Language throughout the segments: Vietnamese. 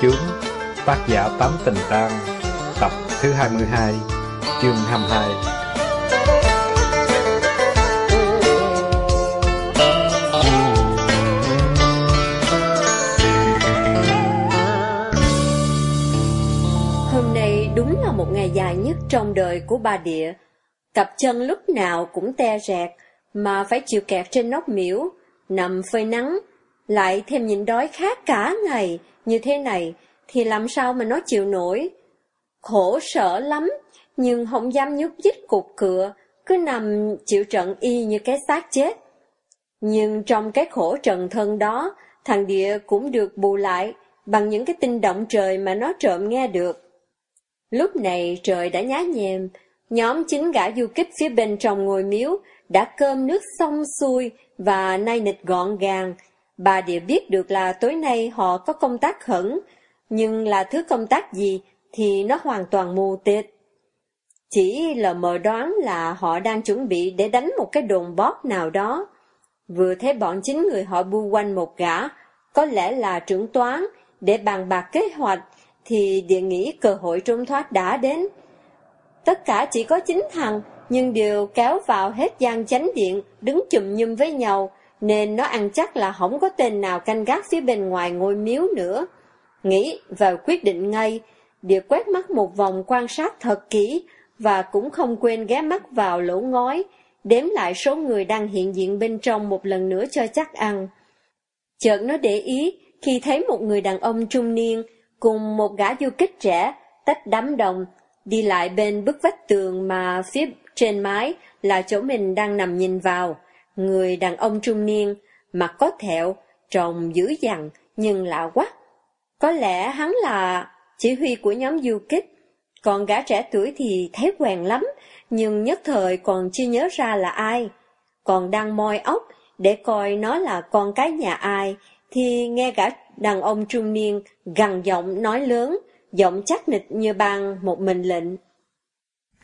chướng Tác giả Tám Tình Tang Tập thứ 22 Chương 22 Hôm nay đúng là một ngày dài nhất trong đời của bà địa. Cặp chân lúc nào cũng te rẹt, mà phải chịu kẹt trên nóc miễu, nằm phơi nắng, lại thêm nhịn đói khát cả ngày như thế này, thì làm sao mà nó chịu nổi. Khổ sở lắm, nhưng không dám nhúc nhích cục cựa, cứ nằm chịu trận y như cái xác chết. Nhưng trong cái khổ trần thân đó, thằng địa cũng được bù lại bằng những cái tin động trời mà nó trộm nghe được. Lúc này trời đã nhá nhem, nhóm chính gã du kích phía bên trong ngồi miếu đã cơm nước xong xuôi và nay nịch gọn gàng. Bà địa biết được là tối nay họ có công tác khẩn, nhưng là thứ công tác gì thì nó hoàn toàn mù tịt. Chỉ lờ mờ đoán là họ đang chuẩn bị để đánh một cái đồn bóp nào đó. Vừa thấy bọn chính người họ bu quanh một gã, có lẽ là trưởng toán, để bàn bạc kế hoạch, thì địa nghĩ cơ hội trốn thoát đã đến. Tất cả chỉ có chín thằng, nhưng đều kéo vào hết gian chánh điện, đứng chùm nhum với nhau, nên nó ăn chắc là không có tên nào canh gác phía bên ngoài ngôi miếu nữa. Nghĩ và quyết định ngay, địa quét mắt một vòng quan sát thật kỹ, và cũng không quên ghé mắt vào lỗ ngói, đếm lại số người đang hiện diện bên trong một lần nữa cho chắc ăn. Chợt nó để ý, khi thấy một người đàn ông trung niên cùng một gã du kích trẻ tách đám đồng, đi lại bên bức vách tường mà phía trên mái là chỗ mình đang nằm nhìn vào. Người đàn ông trung niên, mặt có thẹo, trông dữ dằn nhưng lạ quá. Có lẽ hắn là chỉ huy của nhóm du kích, còn gã trẻ tuổi thì thấy quen lắm, nhưng nhất thời còn chưa nhớ ra là ai. Còn đang moi ốc để coi nó là con cái nhà ai, thì nghe gã đàn ông trung niên gằn giọng nói lớn, giọng chắc nịch như ban một mình lệnh.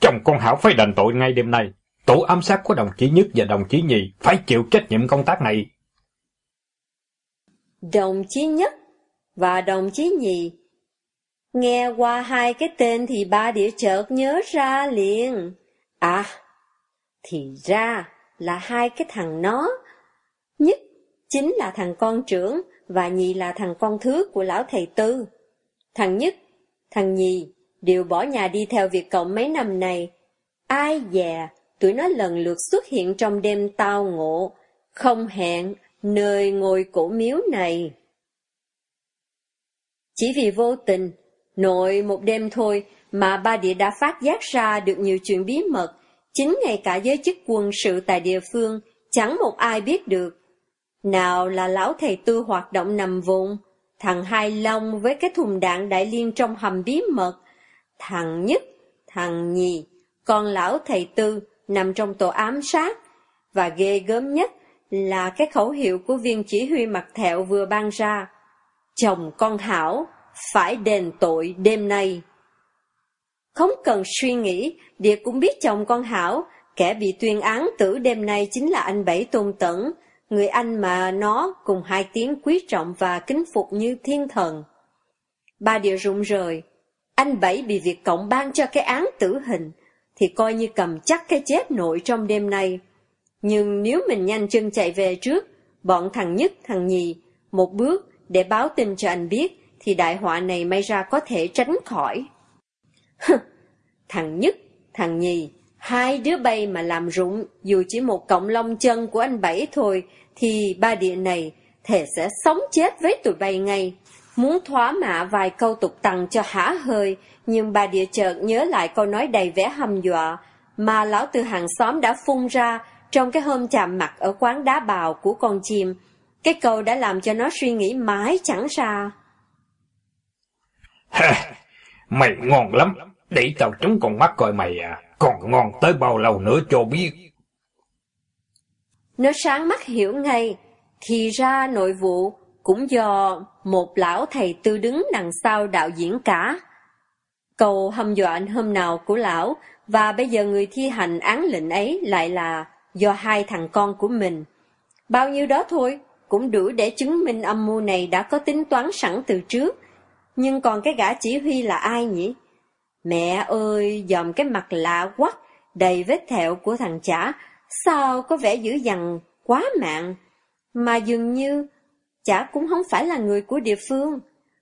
Chồng con Hảo phải đền tội ngay đêm nay. Tổ ám sát của đồng chí Nhất và đồng chí Nhì phải chịu trách nhiệm công tác này. Đồng chí Nhất và đồng chí Nhì Nghe qua hai cái tên thì ba địa chợt nhớ ra liền. À, thì ra là hai cái thằng nó. Nhất chính là thằng con trưởng và nhì là thằng con thứ của lão thầy tư. Thằng nhất, thằng nhì đều bỏ nhà đi theo việc cộng mấy năm này. Ai dè, tụi nó lần lượt xuất hiện trong đêm tao ngộ, không hẹn, nơi ngồi cổ miếu này. Chỉ vì vô tình, nội một đêm thôi mà ba địa đã phát giác ra được nhiều chuyện bí mật, chính ngay cả giới chức quân sự tại địa phương, chẳng một ai biết được. Nào là lão thầy tư hoạt động nằm vùng, thằng Hai Long với cái thùng đạn đại liên trong hầm bí mật, thằng Nhất, thằng Nhì, còn lão thầy tư nằm trong tổ ám sát, và ghê gớm nhất là cái khẩu hiệu của viên chỉ huy mặt thẹo vừa ban ra. Chồng con Hảo, phải đền tội đêm nay. Không cần suy nghĩ, Địa cũng biết chồng con Hảo, kẻ bị tuyên án tử đêm nay chính là anh Bảy Tôn Tẩn, người anh mà nó cùng hai tiếng quý trọng và kính phục như thiên thần. Ba Địa rụng rời, anh Bảy bị việc Cộng ban cho cái án tử hình, thì coi như cầm chắc cái chết nội trong đêm nay. Nhưng nếu mình nhanh chân chạy về trước, bọn thằng nhất, thằng nhì, một bước để báo tin cho anh biết, thì đại họa này may ra có thể tránh khỏi. thằng nhất, thằng nhì, hai đứa bay mà làm rụng, dù chỉ một cọng lông chân của anh Bảy thôi, thì ba địa này thể sẽ sống chết với tụi bay ngay. Muốn thoá mạ vài câu tục tằng cho hả hơi, nhưng bà địa chợt nhớ lại câu nói đầy vẻ hăm dọa mà lão từ hàng xóm đã phun ra trong cái hôm chạm mặt ở quán đá bào của con chim. Cái câu đã làm cho nó suy nghĩ mãi chẳng ra. mày ngon lắm, để tao trúng con mắt coi mày à, còn ngon tới bao lâu nữa cho biết. Nó sáng mắt hiểu ngay, thì ra nội vụ cũng do một lão thầy tư đứng đằng sau đạo diễn cả. Cầu hâm dọa anh hôm nào của lão, và bây giờ người thi hành án lệnh ấy lại là do hai thằng con của mình. Bao nhiêu đó thôi, cũng đủ để chứng minh âm mưu này đã có tính toán sẵn từ trước. Nhưng còn cái gã chỉ huy là ai nhỉ? Mẹ ơi, dòm cái mặt lạ quắc, đầy vết thẹo của thằng chả, sao có vẻ dữ dằn, quá mạng. Mà dường như, chả cũng không phải là người của địa phương.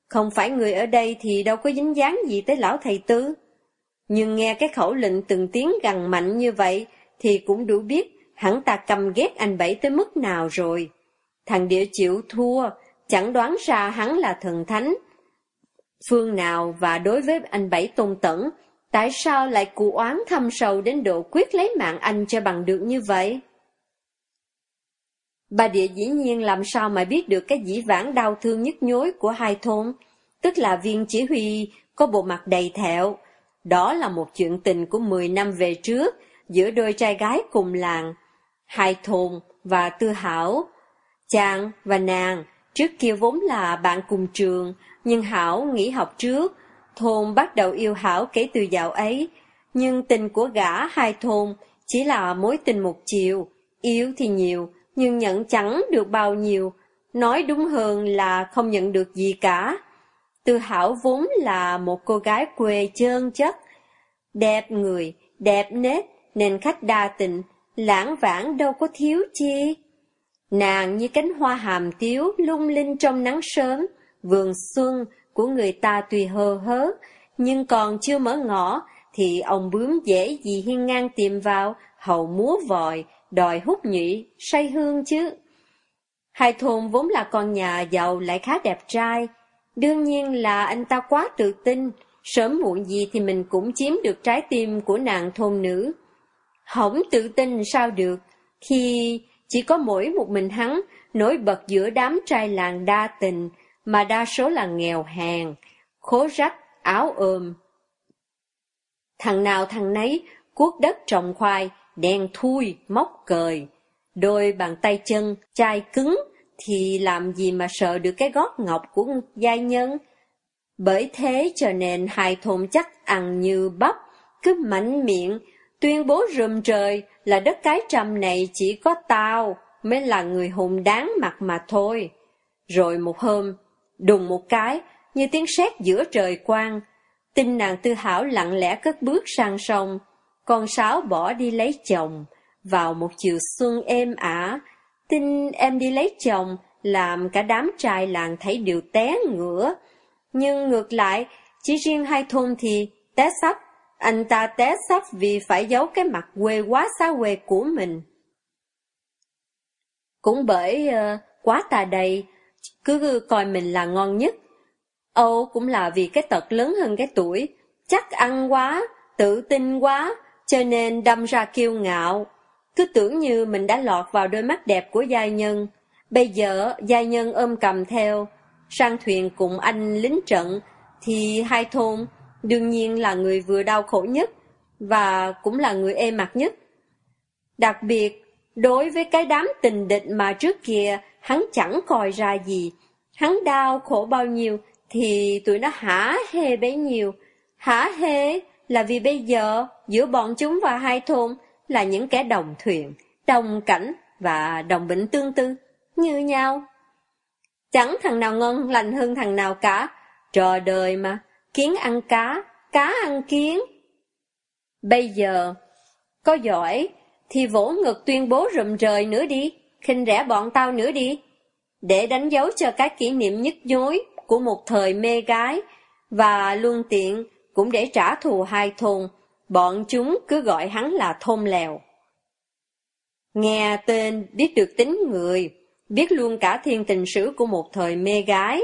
Không phải người ở đây thì đâu có dính dáng gì tới lão thầy tư. Nhưng nghe cái khẩu lệnh từng tiếng gằn mạnh như vậy, thì cũng đủ biết hắn ta căm ghét anh Bảy tới mức nào rồi. Thằng địa chịu thua, chẳng đoán ra hắn là thần thánh. Phương nào và đối với anh Bảy tôn tẩn, tại sao lại cụ oán thâm sâu đến độ quyết lấy mạng anh cho bằng được như vậy? Bà địa dĩ nhiên làm sao mà biết được cái dĩ vãng đau thương nhức nhối của hai thôn, tức là viên chỉ huy có bộ mặt đầy thẹo. Đó là một chuyện tình của 10 năm về trước, giữa đôi trai gái cùng làng, hai thôn và tư hảo. Chàng và nàng trước kia vốn là bạn cùng trường, nhưng Hảo nghỉ học trước, thôn bắt đầu yêu Hảo kể từ dạo ấy. Nhưng tình của gã hai thôn chỉ là mối tình một chiều, yêu thì nhiều, nhưng nhận chẳng được bao nhiêu, nói đúng hơn là không nhận được gì cả. Tư Hảo vốn là một cô gái quê trơn chất, đẹp người, đẹp nết, nên khách đa tình, lãng vãng đâu có thiếu chi. Nàng như cánh hoa hàm tiếu lung linh trong nắng sớm, vườn xuân của người ta tùy hờ hớ, nhưng còn chưa mở ngõ, thì ông bướm dễ gì hiên ngang tìm vào, hầu múa vòi, đòi hút nhụy, say hương chứ. Hai thôn vốn là con nhà giàu lại khá đẹp trai, đương nhiên là anh ta quá tự tin, sớm muộn gì thì mình cũng chiếm được trái tim của nàng thôn nữ. Hổng tự tin sao được, khi chỉ có mỗi một mình hắn nổi bật giữa đám trai làng đa tình, mà đa số là nghèo hèn, khố rách, áo ôm. Thằng nào thằng nấy, cuốc đất trồng khoai, đen thui, móc cời. Đôi bàn tay chân, chai cứng, thì làm gì mà sợ được cái gót ngọc của giai nhân. Bởi thế cho nên hai thôn chắc ăn như bắp, cứ mạnh miệng, tuyên bố rùm trời là đất cái trầm này chỉ có tao mới là người hùng đáng mặt mà thôi. Rồi một hôm, đùng một cái, như tiếng sét giữa trời quang, tin nàng tư hảo lặng lẽ cất bước sang sông, con sáo bỏ đi lấy chồng, vào một chiều xuân êm ả, tin em đi lấy chồng, làm cả đám trai làng thấy đều té ngửa. Nhưng ngược lại, chỉ riêng hai thôn thì té sắp, anh ta té sắp vì phải giấu cái mặt quê quá xa quê của mình. Cũng bởi uh, quá tà đầy, cứ coi mình là ngon nhất. Âu cũng là vì cái tật lớn hơn cái tuổi, chắc ăn quá, tự tin quá, cho nên đâm ra kiêu ngạo. Cứ tưởng như mình đã lọt vào đôi mắt đẹp của giai nhân. Bây giờ giai nhân ôm cầm theo, sang thuyền cùng anh lính trận, thì hai thôn đương nhiên là người vừa đau khổ nhất, và cũng là người êm mặt nhất. Đặc biệt, đối với cái đám tình địch mà trước kia hắn chẳng coi ra gì, hắn đau khổ bao nhiêu thì tụi nó hả hê bấy nhiêu. Hả hê là vì bây giờ giữa bọn chúng và hai thôn là những kẻ đồng thuyền, đồng cảnh và đồng bệnh tương tư, như nhau. Chẳng thằng nào ngon lành hơn thằng nào cả, trò đời mà, kiến ăn cá, cá ăn kiến. Bây giờ, có giỏi, thì vỗ ngực tuyên bố rụm trời nữa đi, khinh rẻ bọn tao nữa đi, để đánh dấu cho các kỷ niệm nhức nhối của một thời mê gái, và luôn tiện cũng để trả thù hai thôn, bọn chúng cứ gọi hắn là thôn lèo. Nghe tên biết được tính người, biết luôn cả thiên tình sử của một thời mê gái.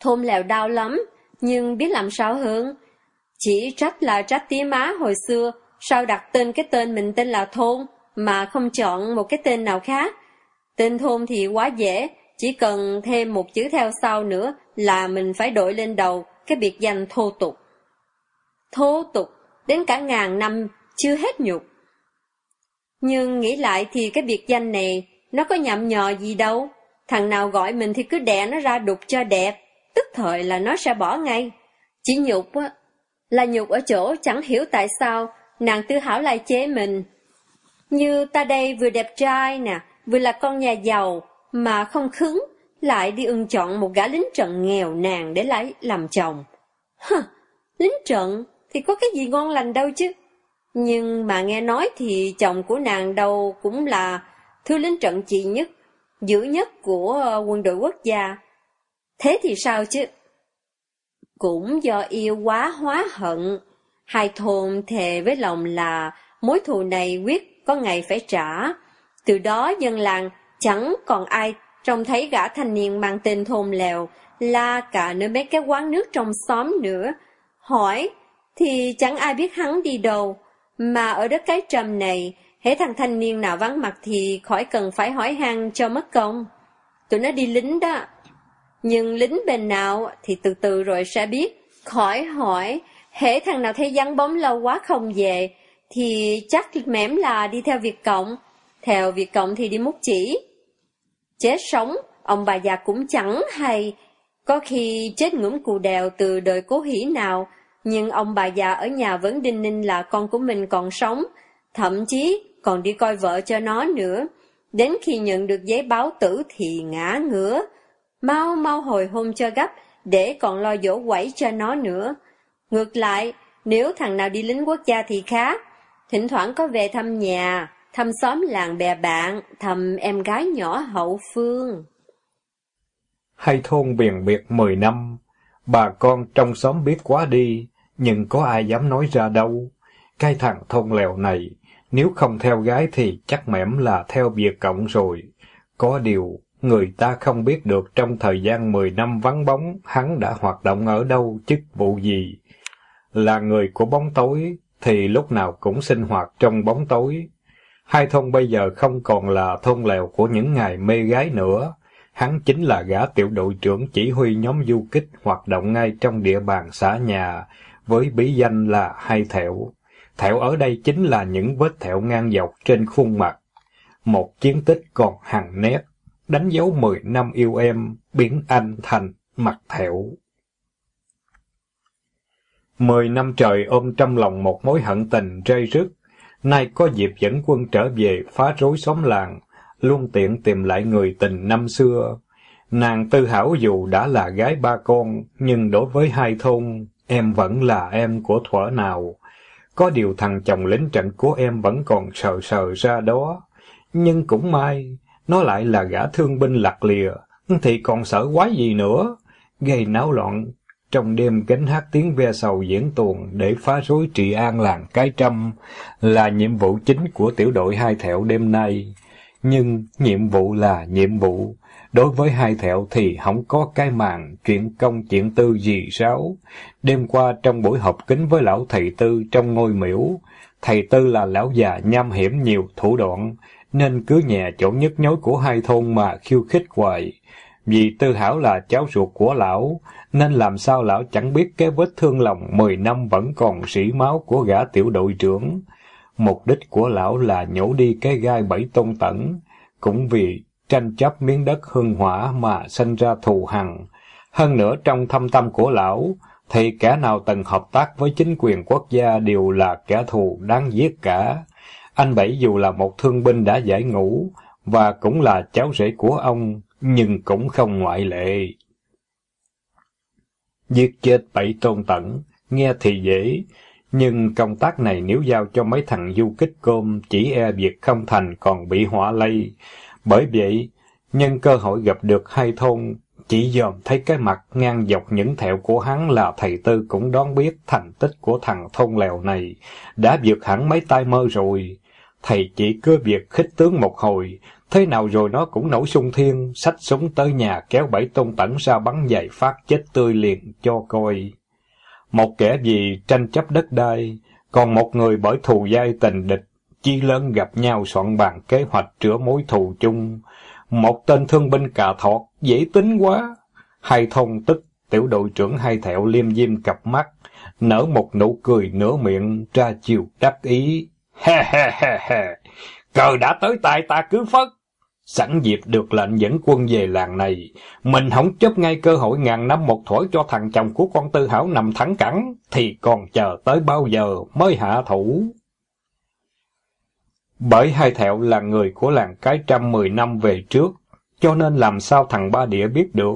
Thôn lèo đau lắm, nhưng biết làm sao hơn. Chỉ trách là trách tía má hồi xưa, sao đặt tên cái tên mình tên là thôn, mà không chọn một cái tên nào khác. Tên thôn thì quá dễ, chỉ cần thêm một chữ theo sau nữa là mình phải đổi lên đầu cái biệt danh thô tục. Thô tục, đến cả ngàn năm chưa hết nhục. Nhưng nghĩ lại thì cái biệt danh này, nó có nhậm nhò gì đâu. Thằng nào gọi mình thì cứ đẻ nó ra đục cho đẹp, tức thời là nó sẽ bỏ ngay. Chỉ nhục á, là nhục ở chỗ chẳng hiểu tại sao nàng tư hảo lại chế mình. Như ta đây vừa đẹp trai nè, vừa là con nhà giàu, mà không khứng, lại đi ưng chọn một gã lính trận nghèo nàn để lấy làm chồng. Hừ, lính trận thì có cái gì ngon lành đâu chứ. Nhưng mà nghe nói thì chồng của nàng đâu cũng là thứ lính trận trị nhất, dữ nhất của ờ, quân đội quốc gia. Thế thì sao chứ? Cũng do yêu quá hóa hận, hai thôn thề với lòng là mối thù này quyết có ngày phải trả. Từ đó dân làng chẳng còn ai trông thấy gã thanh niên mang tên thôn lèo la cả nơi mấy cái quán nước trong xóm nữa. Hỏi thì chẳng ai biết hắn đi đâu, mà ở đất cái trầm này, hễ thằng thanh niên nào vắng mặt thì khỏi cần phải hỏi han cho mất công. Tụi nó đi lính đó. Nhưng lính bên nào thì từ từ rồi sẽ biết. Khỏi hỏi, hễ thằng nào thấy vắng bóng lâu quá không về, thì chắc mẻm là đi theo việc cộng. Theo việc cộng thì đi múc chỉ. Chết sống, ông bà già cũng chẳng hay. Có khi chết ngưỡng cù đèo từ đời cố hỷ nào, nhưng ông bà già ở nhà vẫn đinh ninh là con của mình còn sống, thậm chí còn đi coi vợ cho nó nữa. Đến khi nhận được giấy báo tử thì ngã ngửa. Mau mau hồi hôn cho gấp, để còn lo dỗ quẩy cho nó nữa. Ngược lại, nếu thằng nào đi lính quốc gia thì khác. Thỉnh thoảng có về thăm nhà, thăm xóm làng bè bạn, thăm em gái nhỏ hậu phương. Hai thôn biển biệt mười năm, bà con trong xóm biết quá đi, nhưng có ai dám nói ra đâu. Cái thằng thôn lèo này, nếu không theo gái thì chắc mẻm là theo việc cộng rồi. Có điều, người ta không biết được trong thời gian mười năm vắng bóng, hắn đã hoạt động ở đâu, chức vụ gì. Là người của bóng tối, thì lúc nào cũng sinh hoạt trong bóng tối. Hai thôn bây giờ không còn là thôn lèo của những ngày mê gái nữa. Hắn chính là gã tiểu đội trưởng chỉ huy nhóm du kích hoạt động ngay trong địa bàn xã nhà, với bí danh là hai thẹo. Thẹo ở đây chính là những vết thẹo ngang dọc trên khuôn mặt. Một chiến tích còn hằng nét, đánh dấu mười năm yêu em, biến anh thành mặt thẹo. Mười năm trời ôm trong lòng một mối hận tình rơi rứt, nay có dịp dẫn quân trở về phá rối xóm làng, luôn tiện tìm lại người tình năm xưa. Nàng tư hảo dù đã là gái ba con, nhưng đối với hai thôn, em vẫn là em của thuở nào. Có điều thằng chồng lính trận của em vẫn còn sờ sờ ra đó. Nhưng cũng may, nó lại là gã thương binh lạc lìa, thì còn sợ quái gì nữa. Gây náo loạn, trong đêm gánh hát tiếng ve sầu diễn tuồng để phá rối trị an làng cái trăm là nhiệm vụ chính của tiểu đội hai thẹo đêm nay. Nhưng nhiệm vụ là nhiệm vụ, Đối với hai thẹo thì không có cái màn chuyện công chuyện tư gì sao. Đêm qua trong buổi họp kính với lão thầy tư trong ngôi miễu, thầy tư là lão già nham hiểm nhiều thủ đoạn, nên cứ nhẹ chỗ nhức nhối của hai thôn mà khiêu khích hoài. Vì tư hảo là cháu ruột của lão, nên làm sao lão chẳng biết cái vết thương lòng mười năm vẫn còn sỉ máu của gã tiểu đội trưởng. Mục đích của lão là nhổ đi cái gai bảy tôn tẩn, cũng vì tranh chấp miếng đất hương hỏa mà sinh ra thù hằn. Hơn nữa trong thâm tâm của lão, thì kẻ nào từng hợp tác với chính quyền quốc gia đều là kẻ thù đáng giết cả. Anh Bảy dù là một thương binh đã giải ngũ, và cũng là cháu rể của ông, nhưng cũng không ngoại lệ. Giết chết Bảy Tôn Tẩn, nghe thì dễ, nhưng công tác này nếu giao cho mấy thằng du kích cơm, chỉ e việc không thành còn bị hỏa lây. Bởi vậy, nhân cơ hội gặp được hai thôn, chỉ dòm thấy cái mặt ngang dọc những thẹo của hắn là thầy Tư cũng đoán biết thành tích của thằng thôn lèo này, đã vượt hẳn mấy tay mơ rồi. Thầy chỉ cứ việc khích tướng một hồi, thế nào rồi nó cũng nổi sung thiên, sách súng tới nhà kéo bảy tôn tẩn ra bắn dày phát chết tươi liền cho coi. Một kẻ gì tranh chấp đất đai, còn một người bởi thù dai tình địch, chi lớn gặp nhau soạn bàn kế hoạch chữa mối thù chung. Một tên thương binh cà thọt, dễ tính quá. Hai thông tức, tiểu đội trưởng hai thẹo liêm diêm cặp mắt, nở một nụ cười nửa miệng ra chiều đắc ý. Ha ha ha ha, cờ đã tới tay ta cứ phất. Sẵn dịp được lệnh dẫn quân về làng này, mình không chấp ngay cơ hội ngàn năm một thổi cho thằng chồng của con tư hảo nằm thẳng cẳng, thì còn chờ tới bao giờ mới hạ thủ. Bởi hai thẹo là người của làng cái trăm mười năm về trước, cho nên làm sao thằng ba đĩa biết được.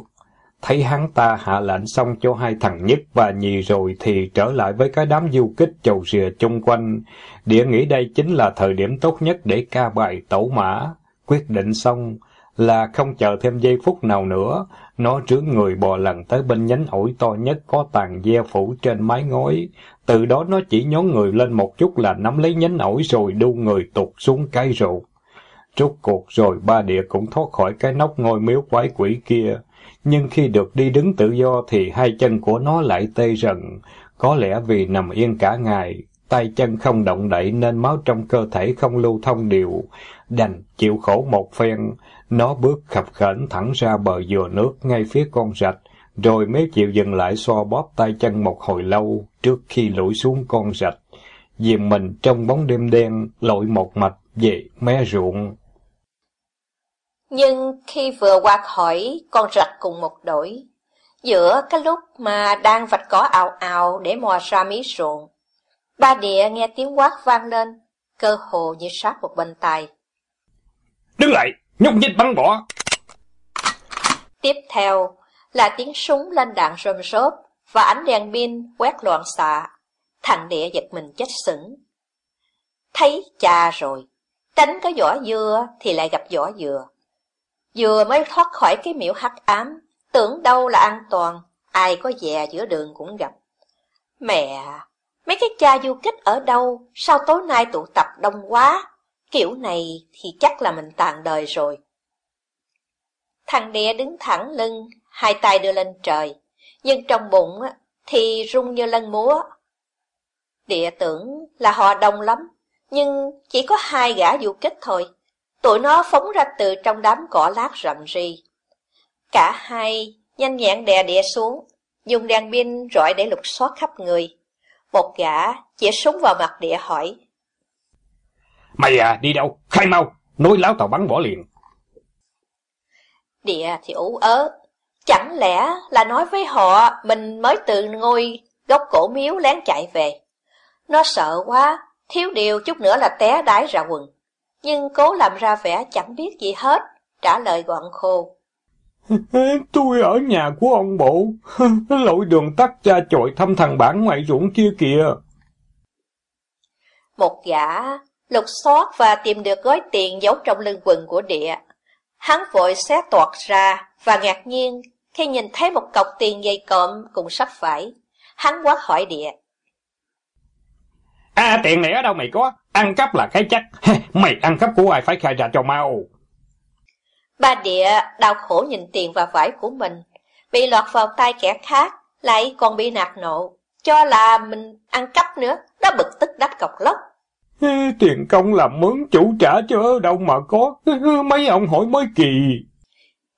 Thấy hắn ta hạ lệnh xong cho hai thằng nhất và nhì rồi thì trở lại với cái đám du kích chầu rìa chung quanh. đĩa nghĩ đây chính là thời điểm tốt nhất để ca bài tẩu mã. Quyết định xong là không chờ thêm giây phút nào nữa, nó trướng người bò lần tới bên nhánh ổi to nhất có tàn ve phủ trên mái ngói. Từ đó nó chỉ nhón người lên một chút là nắm lấy nhánh ổi rồi đu người tụt xuống cái rượu. Rốt cuộc rồi ba địa cũng thoát khỏi cái nóc ngôi miếu quái quỷ kia. Nhưng khi được đi đứng tự do thì hai chân của nó lại tê rần. Có lẽ vì nằm yên cả ngày, tay chân không động đậy nên máu trong cơ thể không lưu thông đều. Đành chịu khổ một phen, nó bước khập khểnh thẳng ra bờ dừa nước ngay phía con rạch, rồi mới chịu dừng lại xoa bóp tay chân một hồi lâu trước khi lủi xuống con rạch. Dìm mình trong bóng đêm đen, lội một mạch về mé ruộng. Nhưng khi vừa qua khỏi con rạch cùng một đổi, giữa cái lúc mà đang vạch cỏ ào ào để mò ra mí ruộng, ba địa nghe tiếng quát vang lên, cơ hồ như sát một bên tai. Nhúc nhích bắn bỏ! Tiếp theo là tiếng súng lên đạn rơm rớp và ánh đèn pin quét loạn xạ. Thằng địa giật mình chết sững. Thấy cha rồi, tránh có vỏ dưa thì lại gặp vỏ dừa. Vừa mới thoát khỏi cái miễu hắc ám, tưởng đâu là an toàn, ai có dè giữa đường cũng gặp. Mẹ, mấy cái cha du kích ở đâu, sao tối nay tụ tập đông quá? Kiểu này thì chắc là mình tàn đời rồi. Thằng đĩa đứng thẳng lưng, hai tay đưa lên trời, nhưng trong bụng thì rung như lân múa. Địa tưởng là họ đông lắm, nhưng chỉ có hai gã du kích thôi. Tụi nó phóng ra từ trong đám cỏ lát rậm rì. Cả hai nhanh nhẹn đè địa xuống, dùng đèn pin rọi để lục soát khắp người. Một gã chỉ súng vào mặt địa hỏi. Mày à, đi đâu? Khai mau! Nối láo tàu bắn bỏ liền. Địa thì ủ ớ. Chẳng lẽ là nói với họ mình mới từ ngôi gốc cổ miếu lén chạy về. Nó sợ quá, thiếu điều chút nữa là té đái ra quần nhưng cố làm ra vẻ chẳng biết gì hết, trả lời gọn khô. Tôi ở nhà của ông bộ, lội đường tắt cha chội thăm thằng bản ngoại ruộng kia kìa. Một gã lục xót và tìm được gói tiền giấu trong lưng quần của địa. Hắn vội xé toạt ra và ngạc nhiên khi nhìn thấy một cọc tiền dây cộm cùng sắp vải. Hắn quát hỏi địa. À tiền này ở đâu mày có? Ăn cắp là cái chắc. Mày ăn cắp của ai phải khai ra cho mau. Ba địa đau khổ nhìn tiền và vải của mình. Bị lọt vào tay kẻ khác, lại còn bị nạt nộ. Cho là mình ăn cắp nữa, nó bực tức đắt cọc lốc. Tiền công làm mướn chủ trả chứ ở đâu mà có. Mấy ông hỏi mới kỳ.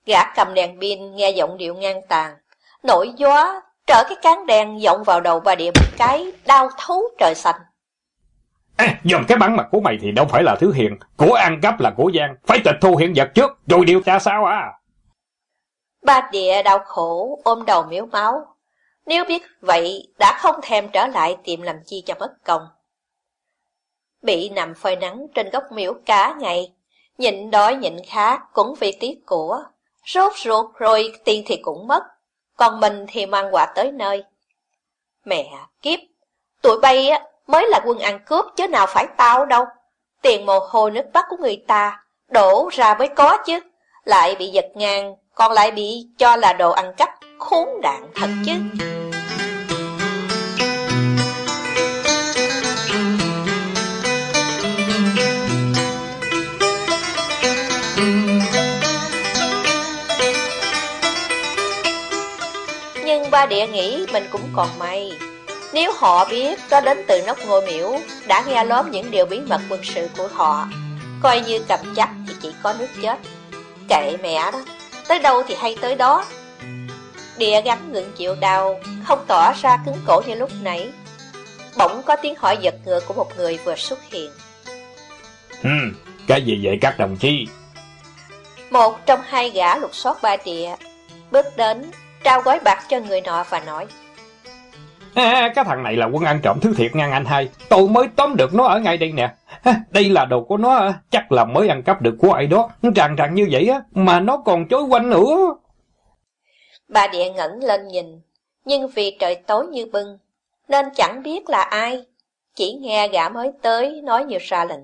Gã cầm đèn pin nghe giọng điệu ngang tàn. Nổi gió, trở cái cán đèn vọng vào đầu bà địa một cái, đau thấu trời xanh. À, dòm cái bản mặt của mày thì đâu phải là thứ hiền, của ăn cắp là của gian, phải tịch thu hiện vật trước, rồi điều tra sao à? Ba địa đau khổ, ôm đầu miếu máu. Nếu biết vậy, đã không thèm trở lại tìm làm chi cho mất công. Bị nằm phơi nắng trên góc miếu cả ngày, nhịn đói nhịn khát cũng vì tiếc của, rốt ruột rồi tiền thì cũng mất, còn mình thì mang quà tới nơi. Mẹ kiếp, tụi bay á, mới là quân ăn cướp chứ nào phải tao đâu. Tiền mồ hôi nước mắt của người ta, đổ ra mới có chứ, lại bị giật ngang, còn lại bị cho là đồ ăn cắp, khốn nạn thật chứ. Ba địa nghĩ mình cũng còn may nếu họ biết có đến từ nóc ngôi miễu, đã nghe lóm những điều bí mật quân sự của họ, coi như cầm chắc thì chỉ có nước chết. Kệ mẹ đó, tới đâu thì hay tới đó. Địa gắn ngượng chịu đau, không tỏ ra cứng cổ như lúc nãy. Bỗng có tiếng hỏi giật ngựa của một người vừa xuất hiện. Ừ, cái gì vậy các đồng chí? Một trong hai gã lục soát ba địa, bước đến, trao gói bạc cho người nọ và nói. À, cái thằng này là quân ăn trộm thứ thiệt ngang anh hai. Tôi mới tóm được nó ở ngay đây nè. đây là đồ của nó, chắc là mới ăn cắp được của ai đó, tràn tràn như vậy á, mà nó còn chối quanh nữa. Bà địa ngẩn lên nhìn, nhưng vì trời tối như bưng, nên chẳng biết là ai, chỉ nghe gã mới tới nói như ra lệnh.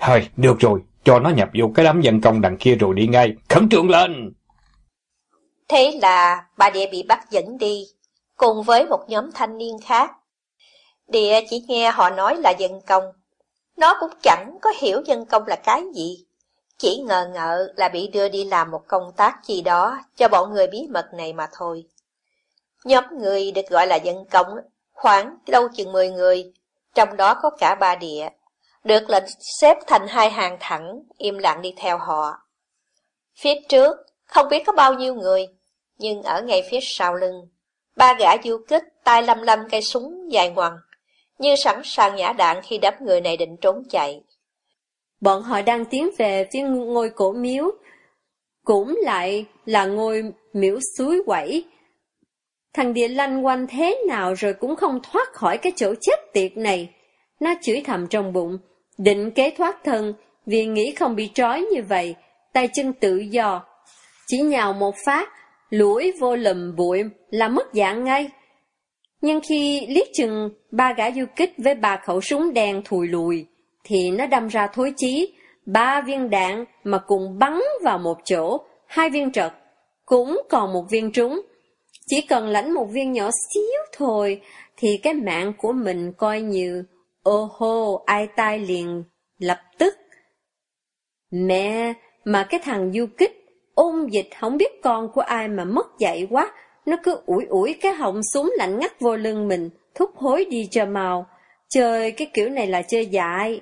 Thôi, được rồi, cho nó nhập vô cái đám dân công đằng kia rồi đi ngay, khẩn trương lên. Thế là bà địa bị bắt dẫn đi, cùng với một nhóm thanh niên khác. Địa chỉ nghe họ nói là dân công. Nó cũng chẳng có hiểu dân công là cái gì. Chỉ ngờ ngợ là bị đưa đi làm một công tác gì đó cho bọn người bí mật này mà thôi. Nhóm người được gọi là dân công khoảng đâu chừng 10 người, trong đó có cả ba địa, được lệnh xếp thành hai hàng thẳng, im lặng đi theo họ. Phía trước, không biết có bao nhiêu người, nhưng ở ngay phía sau lưng, ba gã du kích tay lăm lăm cây súng dài ngoằng, như sẵn sàng nhả đạn khi đám người này định trốn chạy. Bọn họ đang tiến về phía ngôi cổ miếu, cũng lại là ngôi miếu suối quẩy. Thằng địa lanh quanh thế nào rồi cũng không thoát khỏi cái chỗ chết tiệt này. Nó chửi thầm trong bụng, định kế thoát thân, vì nghĩ không bị trói như vậy, tay chân tự do. Chỉ nhào một phát, lũi vô lùm bụi là mất dạng ngay. Nhưng khi liếc chừng ba gã du kích với ba khẩu súng đen thùi lùi, thì nó đâm ra thối chí, ba viên đạn mà cùng bắn vào một chỗ, hai viên trật, cũng còn một viên trúng. Chỉ cần lãnh một viên nhỏ xíu thôi, thì cái mạng của mình coi như, ô hô, ai tai liền, lập tức. Mẹ, mà cái thằng du kích, ôn dịch không biết con của ai mà mất dạy quá, nó cứ ủi ủi cái họng súng lạnh ngắt vô lưng mình, thúc hối đi cho màu. Chơi cái kiểu này là chơi dại.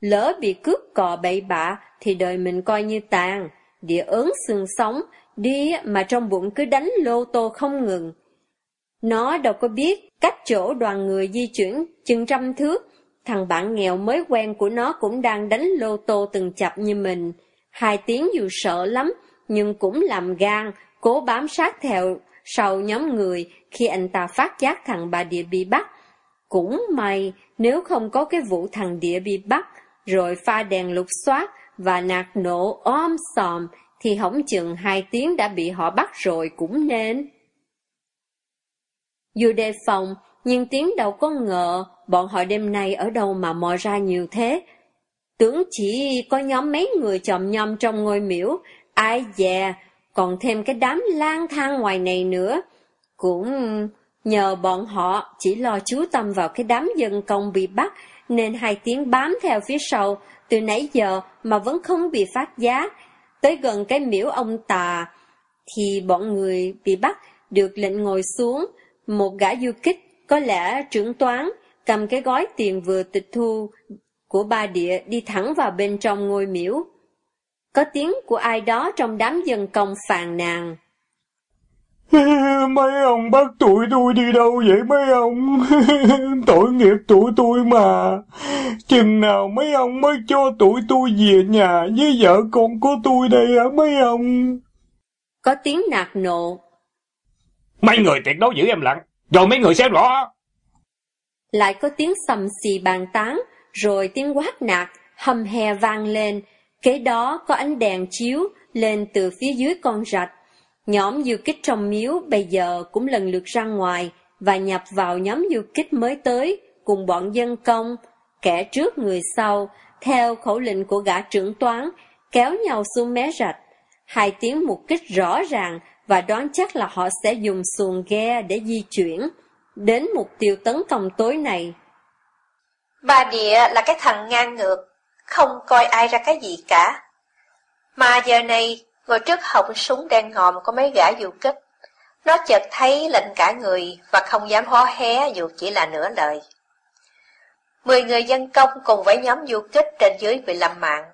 Lỡ bị cướp cò bậy bạ thì đời mình coi như tàn, địa ớn xương sống, đi mà trong bụng cứ đánh lô tô không ngừng. Nó đâu có biết cách chỗ đoàn người di chuyển chừng trăm thước, thằng bạn nghèo mới quen của nó cũng đang đánh lô tô từng chập như mình. Hai tiếng dù sợ lắm, nhưng cũng làm gan, cố bám sát theo sau nhóm người khi anh ta phát giác thằng bà địa bị bắt. Cũng may, nếu không có cái vụ thằng địa bị bắt, rồi pha đèn lục xoát và nạt nổ om sòm, thì hỏng chừng hai tiếng đã bị họ bắt rồi cũng nên. Dù đề phòng, nhưng tiếng đâu có ngờ bọn họ đêm nay ở đâu mà mò ra nhiều thế. Tưởng chỉ có nhóm mấy người chòm nhom trong ngôi miễu, ai dè, còn thêm cái đám lang thang ngoài này nữa. Cũng nhờ bọn họ chỉ lo chú tâm vào cái đám dân công bị bắt, nên hai tiếng bám theo phía sau, từ nãy giờ mà vẫn không bị phát giác. Tới gần cái miễu ông tà, thì bọn người bị bắt được lệnh ngồi xuống, một gã du kích, có lẽ trưởng toán, cầm cái gói tiền vừa tịch thu của ba địa đi thẳng vào bên trong ngôi miễu. Có tiếng của ai đó trong đám dân công phàn nàn. Mấy ông bắt tụi tôi đi đâu vậy mấy ông? Tội nghiệp tụi tôi mà. Chừng nào mấy ông mới cho tụi tôi về nhà với vợ con của tôi đây hả mấy ông? Có tiếng nạt nộ. Mấy người tuyệt đối giữ em lặng, rồi mấy người sẽ rõ. Lại có tiếng sầm xì bàn tán, rồi tiếng quát nạt, hầm hè vang lên. Kế đó có ánh đèn chiếu lên từ phía dưới con rạch. Nhóm du kích trong miếu bây giờ cũng lần lượt ra ngoài và nhập vào nhóm du kích mới tới cùng bọn dân công, kẻ trước người sau, theo khẩu lệnh của gã trưởng toán, kéo nhau xuống mé rạch. Hai tiếng mục kích rõ ràng và đoán chắc là họ sẽ dùng xuồng ghe để di chuyển đến mục tiêu tấn công tối này. Bà địa là cái thằng ngang ngược, không coi ai ra cái gì cả. Mà giờ này, ngồi trước họng súng đen ngòm có mấy gã du kích. Nó chợt thấy lệnh cả người và không dám hó hé dù chỉ là nửa lời. Mười người dân công cùng với nhóm du kích trên dưới bị lâm mạng.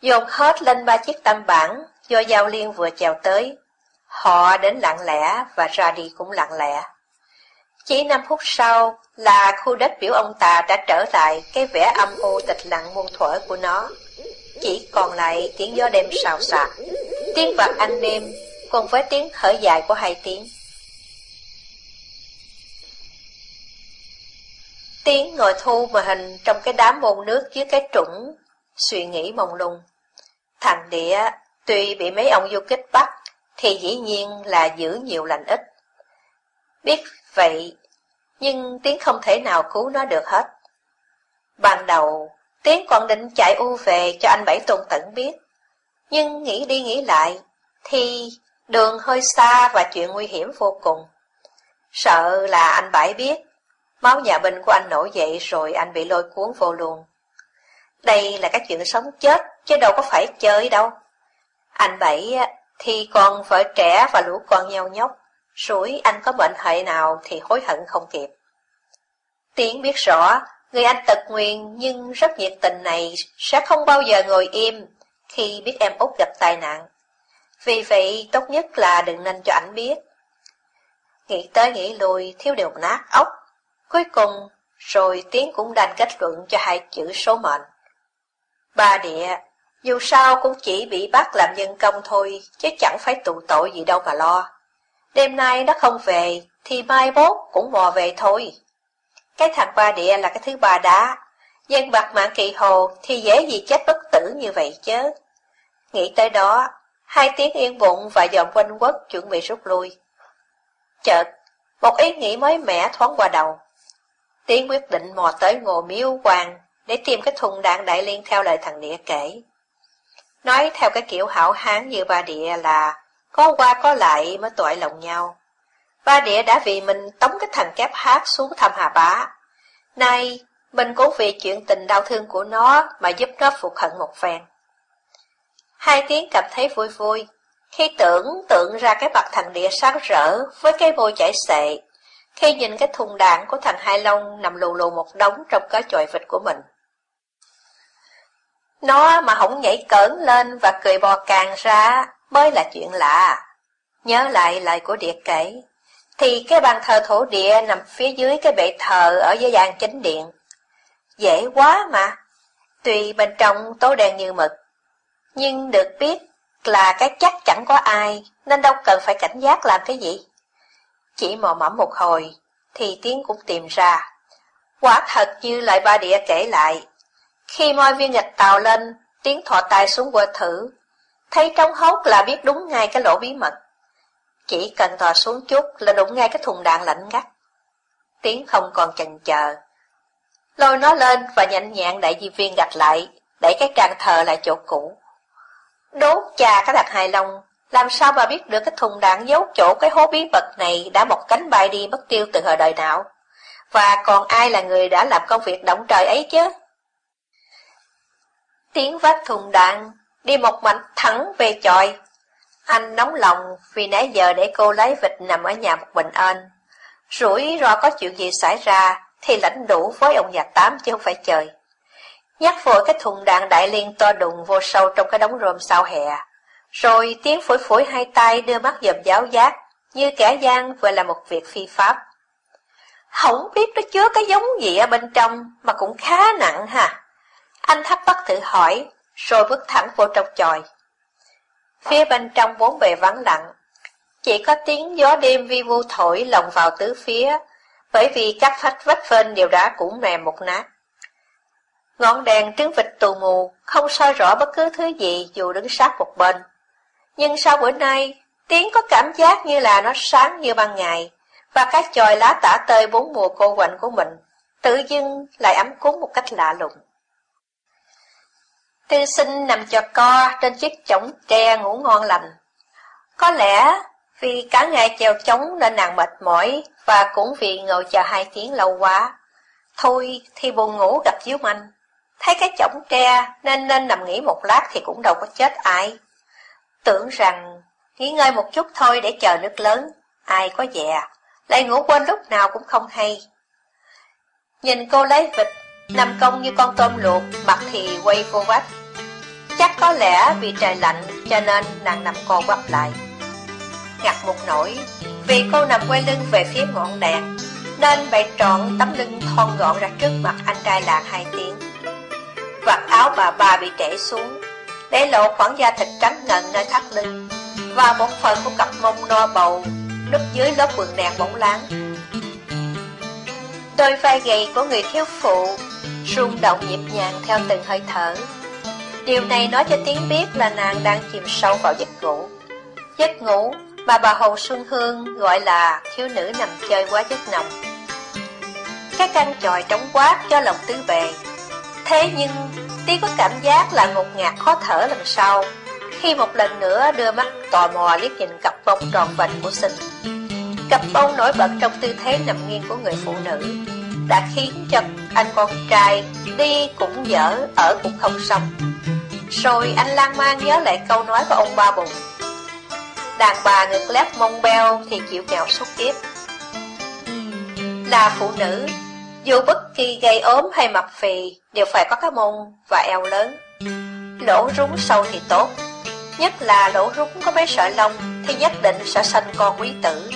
Dồn hết lên ba chiếc tam bản do Giao Liên vừa chèo tới. Họ đến lặng lẽ và ra đi cũng lặng lẽ. Chỉ năm phút sau là khu đất biểu ông tà đã trở lại cái vẻ âm u tịch lặng muôn thuở của nó. Chỉ còn lại tiếng gió đêm xào xạc, tiếng vật anh đêm cùng với tiếng thở dài của hai tiếng. tiếng ngồi thu mà hình trong cái đám môn nước dưới cái trũng, suy nghĩ mông lung. Thằng địa, tuy bị mấy ông du kích bắt, thì dĩ nhiên là giữ nhiều lành ít. Biết vậy, nhưng Tiến không thể nào cứu nó được hết. Ban đầu, Tiến còn định chạy u về cho anh Bảy Tôn Tẩn biết. Nhưng nghĩ đi nghĩ lại, thì đường hơi xa và chuyện nguy hiểm vô cùng. Sợ là anh Bảy biết, máu nhà binh của anh nổi dậy rồi anh bị lôi cuốn vô luôn. Đây là cái chuyện sống chết, chứ đâu có phải chơi đâu. Anh Bảy thì còn vợ trẻ và lũ con nhau nhóc, Rủi anh có bệnh hệ nào thì hối hận không kịp. Tiến biết rõ, người anh tật nguyền nhưng rất nhiệt tình này sẽ không bao giờ ngồi im khi biết em út gặp tai nạn. Vì vậy, tốt nhất là đừng nên cho ảnh biết. Nghĩ tới nghĩ lui, thiếu điều nát ốc. Cuối cùng, rồi Tiến cũng đành kết luận cho hai chữ số mệnh. Ba địa, dù sao cũng chỉ bị bắt làm nhân công thôi, chứ chẳng phải tù tội gì đâu mà lo. Đêm nay nó không về, thì mai bốt cũng mò về thôi. Cái thằng ba địa là cái thứ ba đá, dân vật mạng kỳ hồ thì dễ gì chết bất tử như vậy chứ. Nghĩ tới đó, hai tiếng yên bụng và dòm quanh quất chuẩn bị rút lui. Chợt, một ý nghĩ mới mẻ thoáng qua đầu. Tiến quyết định mò tới ngồi miếu hoàng để tìm cái thùng đạn đại liên theo lời thằng địa kể. Nói theo cái kiểu hảo hán như ba địa là có qua có lại mới tội lòng nhau. Ba đĩa đã vì mình tống cái thằng kép hát xuống thăm Hà Bá. Nay, mình cố vì chuyện tình đau thương của nó mà giúp nó phục hận một phen. Hai tiếng cảm thấy vui vui, khi tưởng tượng ra cái mặt thằng địa sáng rỡ với cái môi chảy xệ, khi nhìn cái thùng đạn của thằng Hai Long nằm lù lù một đống trong cái chòi vịt của mình. Nó mà không nhảy cỡn lên và cười bò càng ra mới là chuyện lạ. Nhớ lại lời của địa kể, thì cái bàn thờ thổ địa nằm phía dưới cái bệ thờ ở dưới gian chính điện. Dễ quá mà, tuy bên trong tối đen như mực, nhưng được biết là cái chắc chẳng có ai, nên đâu cần phải cảnh giác làm cái gì. Chỉ mò mẫm một hồi, thì tiếng cũng tìm ra. Quả thật như lời ba địa kể lại, khi moi viên gạch tàu lên, tiếng thọ tay xuống qua thử, thấy trong hốc là biết đúng ngay cái lỗ bí mật. Chỉ cần thò xuống chút là đụng ngay cái thùng đạn lạnh ngắt. Tiếng không còn chần chờ. Lôi nó lên và nhanh nhẹn đẩy di viên gạch lại, đẩy cái trang thờ lại chỗ cũ. Đốt cha cái đặt hài lòng, làm sao mà biết được cái thùng đạn giấu chỗ cái hố bí mật này đã một cánh bay đi mất tiêu từ hồi đời nào? Và còn ai là người đã làm công việc động trời ấy chứ? Tiếng vác thùng đạn, đi một mạch thẳng về chòi. Anh nóng lòng vì nãy giờ để cô lấy vịt nằm ở nhà một mình anh. Rủi ro có chuyện gì xảy ra thì lãnh đủ với ông già tám chứ không phải trời. Nhắc vội cái thùng đạn đại liên to đùng vô sâu trong cái đống rơm sau hè. Rồi tiếng phổi phổi hai tay đưa mắt dòm giáo giác, như kẻ gian vừa là một việc phi pháp. Không biết nó chứa cái giống gì ở bên trong mà cũng khá nặng ha. Anh thắc mắc thử hỏi, rồi bước thẳng vô trong chòi. Phía bên trong vốn bề vắng lặng, chỉ có tiếng gió đêm vi vu thổi lồng vào tứ phía, bởi vì các phách vách phên đều đã cũng mềm một nát. Ngọn đèn trứng vịt tù mù, không soi rõ bất cứ thứ gì dù đứng sát một bên. Nhưng sau bữa nay, tiếng có cảm giác như là nó sáng như ban ngày, và các chòi lá tả tơi bốn mùa cô quạnh của mình, tự dưng lại ấm cúng một cách lạ lùng. Tư sinh nằm cho co trên chiếc chõng tre ngủ ngon lành. Có lẽ vì cả ngày chèo chống nên nàng mệt mỏi và cũng vì ngồi chờ hai tiếng lâu quá. Thôi thì buồn ngủ gặp chiếu Manh. Thấy cái chõng tre nên nên nằm nghỉ một lát thì cũng đâu có chết ai. Tưởng rằng nghỉ ngơi một chút thôi để chờ nước lớn, ai có dè, lại ngủ quên lúc nào cũng không hay. Nhìn cô lấy vịt, nằm công như con tôm luộc, mặt thì quay vô vách. Chắc có lẽ vì trời lạnh cho nên nàng nằm co quắp lại. Ngặt một nỗi, vì cô nằm quay lưng về phía ngọn đèn, nên bày trọn tấm lưng thon gọn ra trước mặt anh trai làng hai tiếng. Vạt áo bà bà bị trễ xuống, để lộ khoảng da thịt trắng ngần nơi thắt lưng, và một phần của cặp mông no bầu núp dưới lớp quần đèn bóng láng. Đôi vai gầy của người thiếu phụ rung động nhịp nhàng theo từng hơi thở. Điều này nói cho tiếng biết là nàng đang chìm sâu vào giấc ngủ. Giấc ngủ mà bà Hồ Xuân Hương gọi là thiếu nữ nằm chơi quá giấc nồng. Cái căn tròi trống quát cho lòng tứ bề. Thế nhưng, Tí có cảm giác là ngột ngạt khó thở lần sau, khi một lần nữa đưa mắt tò mò liếc nhìn cặp bông tròn vành của sinh. Cặp bông nổi bật trong tư thế nằm nghiêng của người phụ nữ, đã khiến cho anh con trai đi cũng dở, ở cũng không xong. Rồi anh lang mang nhớ lại câu nói của ông ba bụng. Đàn bà ngực lép mông beo thì chịu nghèo suốt kiếp. Là phụ nữ, dù bất kỳ gây ốm hay mập phì đều phải có cái mông và eo lớn. Lỗ rúng sâu thì tốt, nhất là lỗ rúng có mấy sợi lông thì nhất định sẽ sanh con quý tử.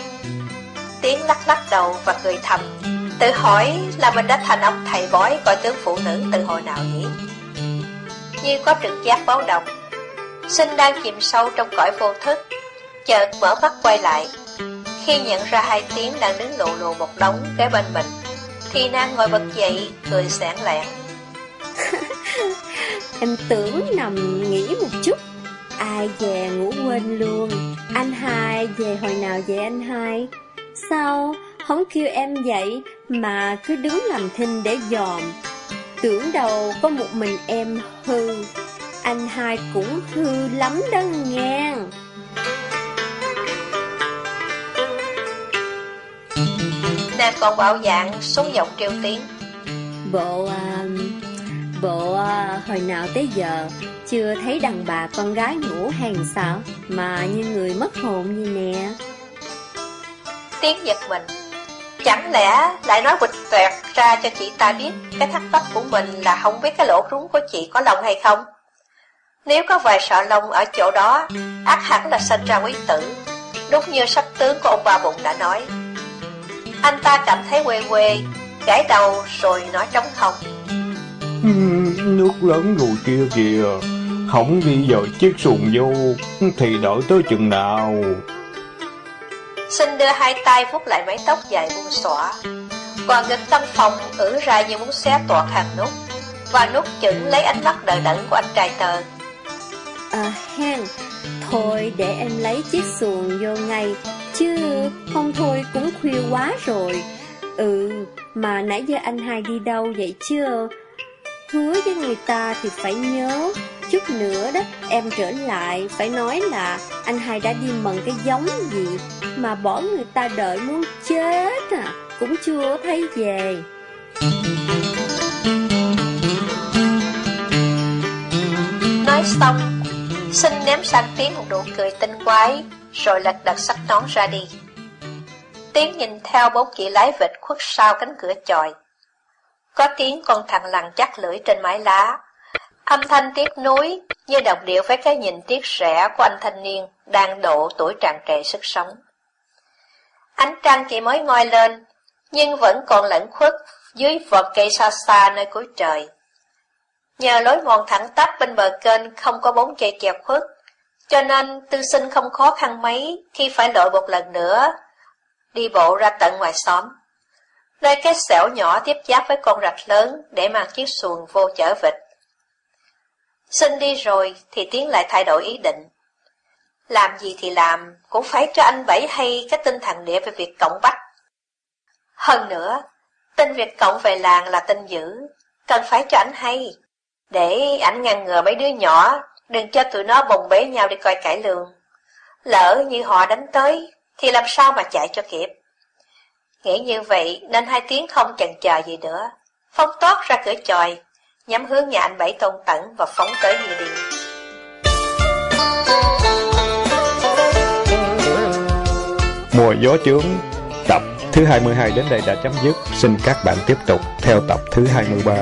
Tiếng lắc lắc đầu và cười thầm, tự hỏi là mình đã thành ông thầy bói coi tướng phụ nữ từ hồi nào nhỉ? Như có trực giác báo động, sinh đang chìm sâu trong cõi vô thức, chợt mở mắt quay lại. Khi nhận ra hai tiếng đang đứng lù lù một đống kế bên mình, thì nàng ngồi bật dậy, cười sáng lạng. em tưởng nằm nghỉ một chút. Ai về ngủ quên luôn. Anh hai về hồi nào vậy anh hai? Sao không kêu em dậy mà cứ đứng nằm thinh để dòm? Tưởng đâu có một mình em hư. Anh hai cũng hư lắm đó ngang. Nàng còn bạo dạng xuống giọng kêu tiếng Bộ à, Bộ à, hồi nào tới giờ Chưa thấy đàn bà con gái ngủ hàng sao Mà như người mất hồn như nè Tiếng giật mình Chẳng lẽ lại nói bịch toẹt ra cho chị ta biết Cái thắc mắc của mình là không biết cái lỗ rúng của chị có lông hay không Nếu có vài sọ lông ở chỗ đó ác hẳn là sinh ra quý tử Đúng như sắp tướng của ông bà bụng đã nói anh ta cảm thấy quê quê, gãi đầu rồi nói trống không. Nước lớn rồi kia kìa, không đi dời chiếc xuồng vô, thì đợi tới chừng nào. Xin đưa hai tay vuốt lại mái tóc dài buông xõa. Qua ngực tâm phòng ử ra như muốn xé toạc hàng nút, và nút chững lấy ánh mắt đờ đẫn của anh trai tờ. À hen, thôi để em lấy chiếc xuồng vô ngay, Chứ không thôi cũng khuya quá rồi. Ừ mà nãy giờ anh hai đi đâu vậy chưa Hứa với người ta thì phải nhớ Chút nữa đó, em trở lại, Phải nói là anh hai đã đi mần cái giống gì Mà bỏ người ta đợi muốn chết à Cũng chưa thấy về Nói xong, Xin ném sang tiếng một nụ cười tinh quái, rồi lật đật sách nón ra đi. Tiến nhìn theo bốn chị lái vịt khuất sau cánh cửa chòi. Có tiếng con thằng lằn chắc lưỡi trên mái lá. Âm thanh tiếc núi như đồng điệu với cái nhìn tiếc rẻ của anh thanh niên đang độ tuổi tràn trề sức sống. Ánh trăng chỉ mới ngoi lên, nhưng vẫn còn lẫn khuất dưới vọt cây xa xa nơi cuối trời. Nhờ lối mòn thẳng tắp bên bờ kênh không có bóng cây chèo khuất, cho nên tư sinh không khó khăn mấy khi phải lội một lần nữa, đi bộ ra tận ngoài xóm. Nơi cái xẻo nhỏ tiếp giáp với con rạch lớn để mang chiếc xuồng vô chở vịt. Xin đi rồi thì Tiến lại thay đổi ý định. Làm gì thì làm, cũng phải cho anh Bảy hay cái tinh thần địa về việc cộng bắt. Hơn nữa, tin việc cộng về làng là tin dữ, cần phải cho anh hay, để ảnh ngăn ngừa mấy đứa nhỏ Đừng cho tụi nó bồng bế nhau đi coi cải lương. Lỡ như họ đánh tới, thì làm sao mà chạy cho kịp. Nghĩ như vậy nên hai tiếng không chần chờ gì nữa. Phóng toát ra cửa tròi, nhắm hướng nhà anh Bảy Tôn Tẩn và phóng tới như điện. Mùa gió chướng Tập thứ 22 đến đây đã chấm dứt Xin các bạn tiếp tục theo tập thứ 23